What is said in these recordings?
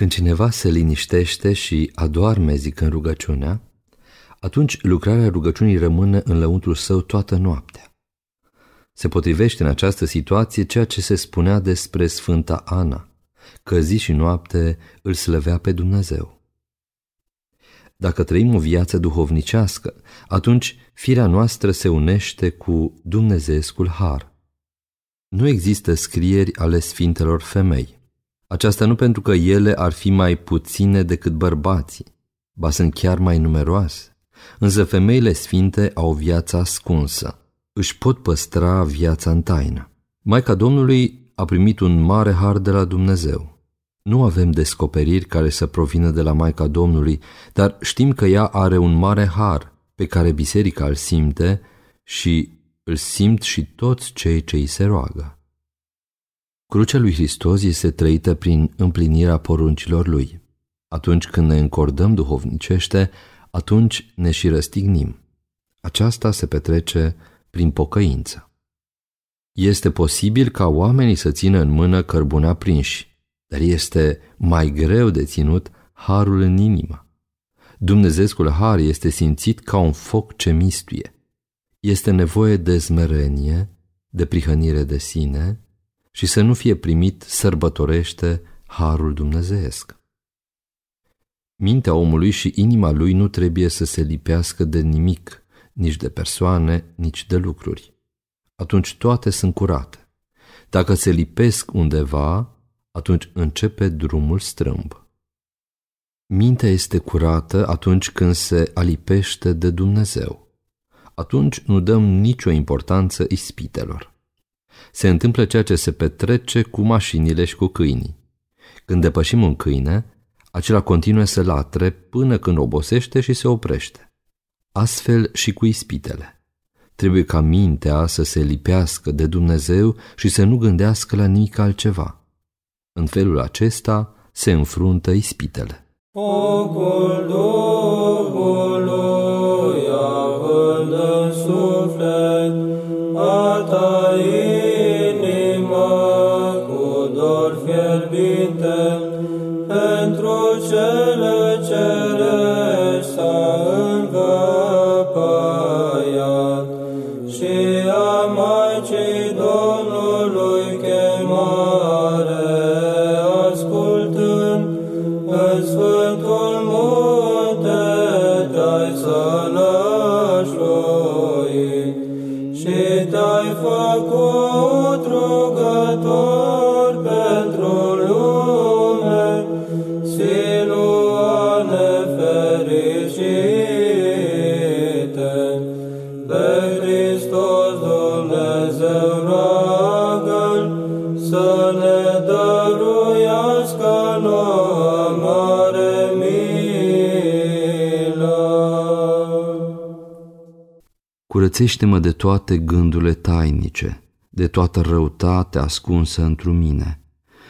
Când cineva se liniștește și adoarme zicând rugăciunea, atunci lucrarea rugăciunii rămâne în lăuntrul său toată noaptea. Se potrivește în această situație ceea ce se spunea despre Sfânta Ana, că zi și noapte îl slăvea pe Dumnezeu. Dacă trăim o viață duhovnicească, atunci firea noastră se unește cu Dumnezeescul Har. Nu există scrieri ale sfintelor femei. Aceasta nu pentru că ele ar fi mai puține decât bărbații, ba sunt chiar mai numeroase, însă femeile sfinte au viața ascunsă, își pot păstra viața în taină. Maica Domnului a primit un mare har de la Dumnezeu. Nu avem descoperiri care să provină de la Maica Domnului, dar știm că ea are un mare har pe care biserica îl simte și îl simt și toți cei ce îi se roagă. Crucea lui Hristos este trăită prin împlinirea poruncilor lui. Atunci când ne încordăm duhovnicește, atunci ne și răstignim. Aceasta se petrece prin pocăință. Este posibil ca oamenii să țină în mână cărbunea prinși, dar este mai greu de ținut harul în inimă. Dumnezeescul har este simțit ca un foc ce mistuie. Este nevoie de zmerenie, de prihănire de sine și să nu fie primit sărbătorește harul dumnezeesc. Mintea omului și inima lui nu trebuie să se lipească de nimic, nici de persoane, nici de lucruri. Atunci toate sunt curate. Dacă se lipesc undeva, atunci începe drumul strâmb. Mintea este curată atunci când se alipește de Dumnezeu. Atunci nu dăm nicio importanță ispitelor. Se întâmplă ceea ce se petrece cu mașinile și cu câinii. Când depășim un câine, acela continuă să latre până când obosește și se oprește. Astfel și cu ispitele. Trebuie ca mintea să se lipească de Dumnezeu și să nu gândească la nimic altceva. În felul acesta se înfruntă ispitele. Focul Duhului având în suflet te-ai sănășluit și te-ai făcut rugător pentru lume, siluane fericite. Pe Hristos Dumnezeu roagă să ne dăruiască Curățește-mă de toate gândurile tainice, de toată răutatea ascunsă întru mine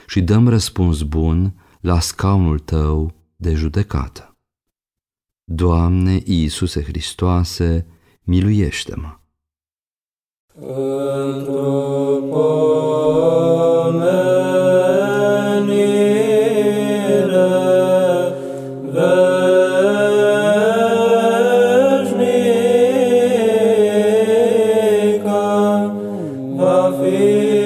și dăm răspuns bun la scaunul tău de judecată. Doamne Iisuse Hristoase, miluiește-mă! Într-o Βαφή